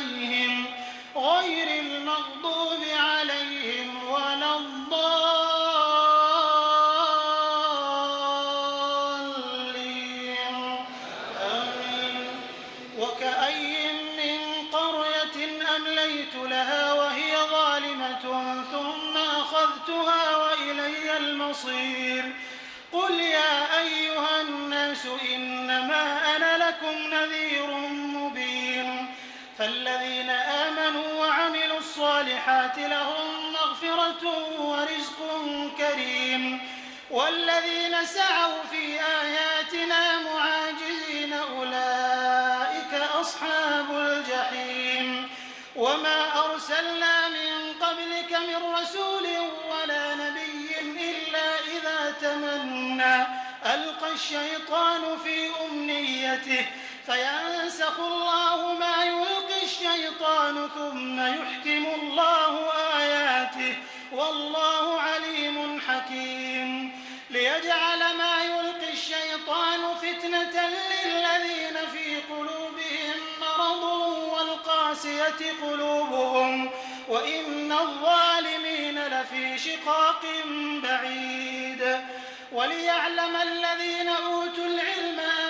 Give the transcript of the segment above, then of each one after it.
عليهم غير المغضوب عليهم ولا الضالين. آمين. وكأي من قرية أمليت لها وهي ظالمة ثم أخذتها وإلي المصير. قل يا أيها الناس إنما أنا لكم نذير الصالحات لهم مغفرة ورزق كريم. والذين سعوا في آياتنا معاجزين أولئك أصحاب الجحيم. وما أرسلنا من قبلك من رسول ولا نبي إلا إذا تمنى. ألقى الشيطان في أمنيته. فينسخ الله ما الشيطان ثم يحكم الله آياته والله عليم حكيم. ليجعل ما يلقي الشيطان فتنة للذين في قلوبهم مرض والقاسية قلوبهم وإن الظالمين لفي شقاق بعيد. وليعلم الذين أوتوا العلم أنه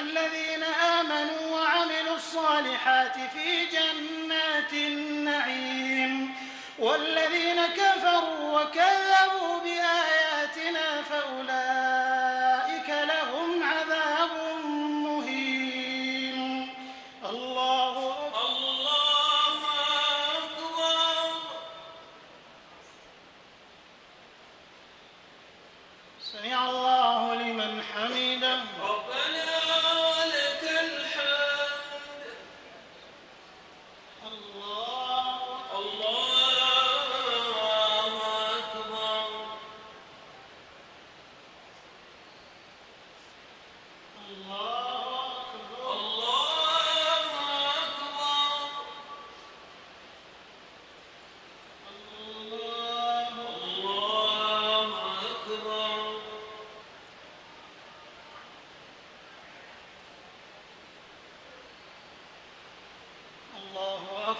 فالذين آمنوا وعملوا الصالحات في جنات النعيم والذين كفروا وكذبوا بآياتنا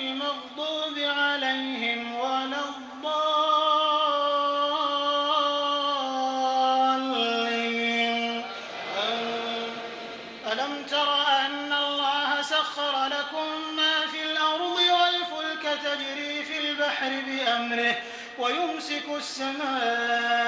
المغضوب عليهم ولا الضالين. ألم تر أن الله سخر لكم ما في الأرض والفلك تجري في البحر بأمره ويمسك السماء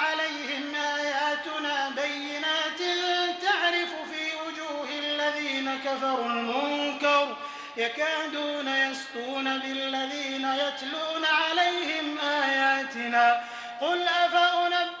الذين كفروا المنكر يكادون يسطون بالذين يتلون عليهم آياتنا قل أفأنبئكم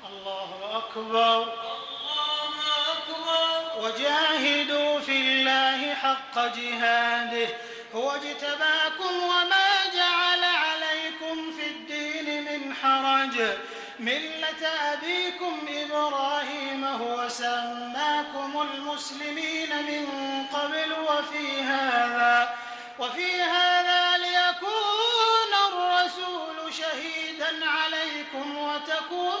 الله أكبر. وجاهدوا في الله حق جهاده. هو اجتباكم وما جعل عليكم في الدين من حرج. ملة أبيكم إبراهيم هو سماكم المسلمين من قبل وفي هذا وفي هذا ليكون الرسول شهيدا عليكم وتكونوا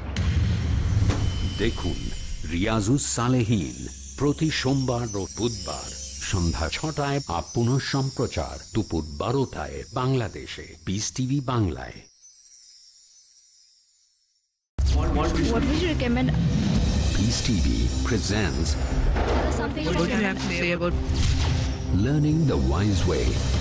দেখুন রিয়াজুস সালেহীন প্রতি সোমবার ও বুধবার সন্ধ্যা ছটায় আপ পুনঃ সম্প্রচার দুপুর বারোটায় বাংলাদেশে পিস টিভি বাংলায় What would you recommend? Peace TV presents What do you have to say about Learning the Wise Way.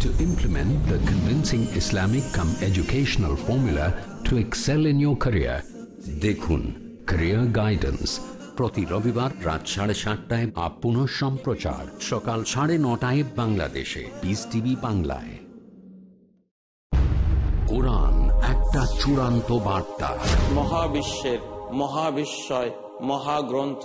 To implement the convincing Islamic come educational formula to excel in your career. দেখুন career guidance প্রতি রবিবার রাত সাড়ে সাতটায় আপ পুনঃ সম্প্রচার সকাল সাড়ে নটায় বাংলাদেশে পিস টিভি বাংলায় কোরআন একটা চূড়ান্ত বার্তা মহাবিশ্বের মহাবিশ্বয় মহাগ্রন্থ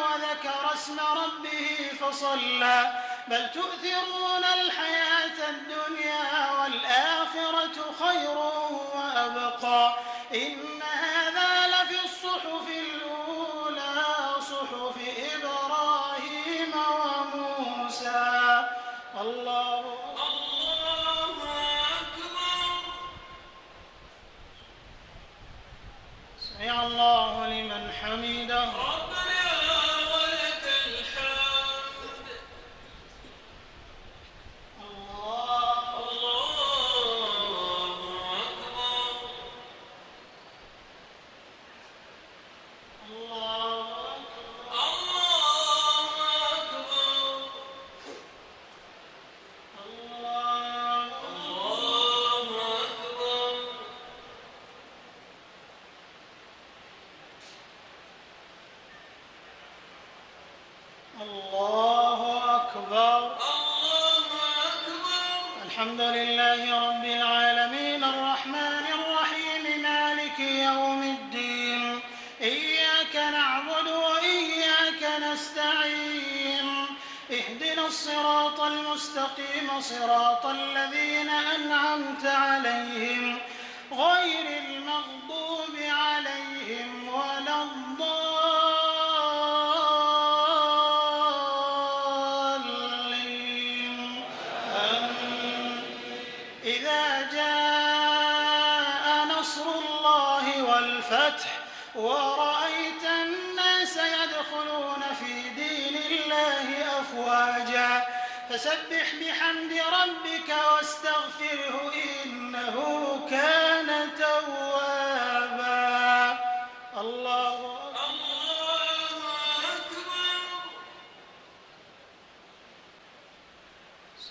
اسم ربه فصلى. بل تؤثرون الحياة الدنيا والآخرة خير وأبقى. إن هذا لفي الصحف الأولى صحف إبراهيم وموسى. الله الله أكبر. سمع الله لمن حمده. غير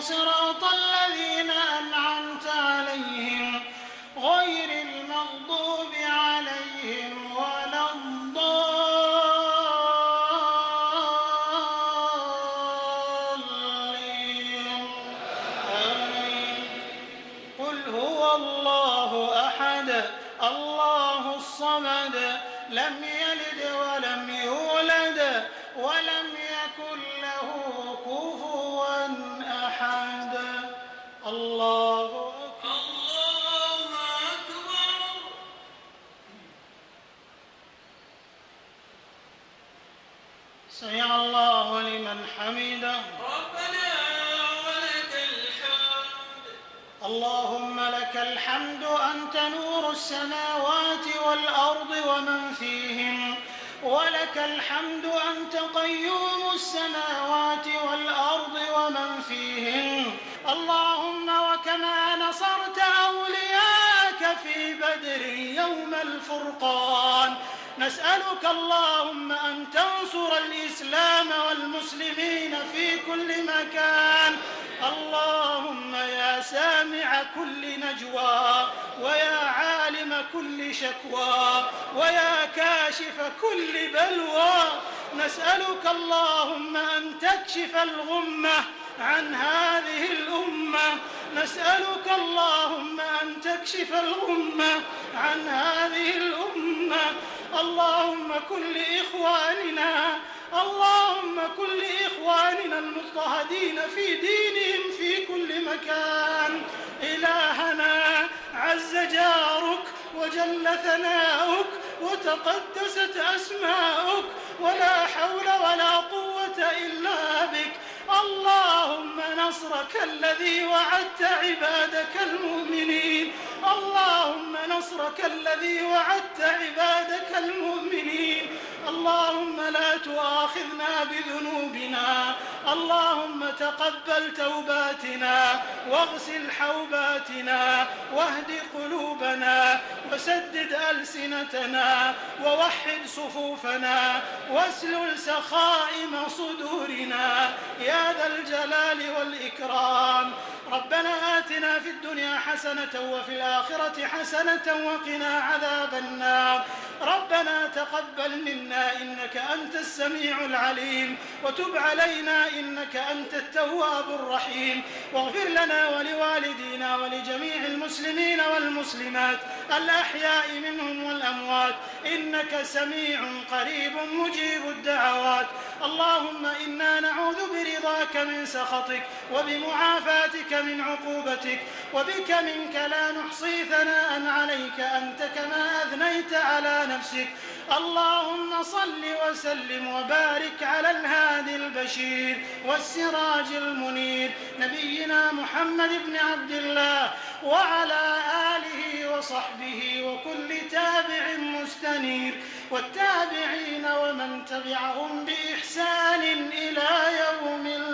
صراط الذين سمع الله لمن حمده. ربنا ولك الحمد. اللهم لك الحمد أنت نور السماوات والأرض ومن فيهن ولك الحمد أنت قيوم السماوات والأرض ومن فيهن اللهم وكما نصرت أولياك في بدر يوم الفرقان. نسألك اللهم أن تنصر الإسلام والمسلمين في كل مكان. اللهم يا سامع كل نجوى ويا عالم كل شكوى ويا كاشف كل بلوى. نسألك اللهم أن تكشف الغمة عن هذه الأمة. نسألك اللهم أن تكشف الغمة عن هذه اللهم كن لإخواننا اللهم كن لإخواننا المضطهدين في دينهم في كل مكان. إلهنا عز جارك وجل ثناؤك وتقدست أسماؤك ولا حول ولا قوة إلا بك. اللهم نصرك الذي وعدت عبادك المؤمنين. اللهم نصرك الذي وعدت عبادك المؤمنين. اللهم لا تؤاخذنا بذنوبنا. اللهم تقبل توباتنا واغسل حوباتنا واهد قلوبنا وسدد ألسنتنا ووحد صفوفنا واسلل سخائم صدورنا. يا ذا الجلال والإكرام. ربنا آتنا الدنيا حسنة وفي الآخرة حسنة وقنا عذاب النار. ربنا تقبل منا إنك أنت السميع العليم وتب علينا إنك أنت التواب الرحيم. واغفر لنا ولوالدينا ولجميع المسلمين والمسلمات الأحياء منهم والأموات. إنك سميع قريب مجيب الدعوات. اللهم إنا نعوذ برضاك من سخطك وبمعافاتك من عقوبتك وبك منك لا نحصي ثناء عليك أنت كما أثنيت على نفسك. اللهم صل وسلم وبارك على الهادي البشير والسراج المنير نبينا محمد بن عبد الله وعلى آله وصحبه وكل تابع مستنير. والتابعين ومن تبعهم بإحسان إلى يوم المصير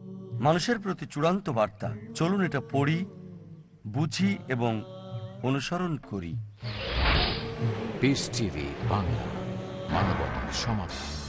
মানুষের প্রতি চূড়ান্ত বার্তা। চলুন এটা পড়ি বুঝি এবং অনুসরণ করি। বাংলা মানবতার সমাধান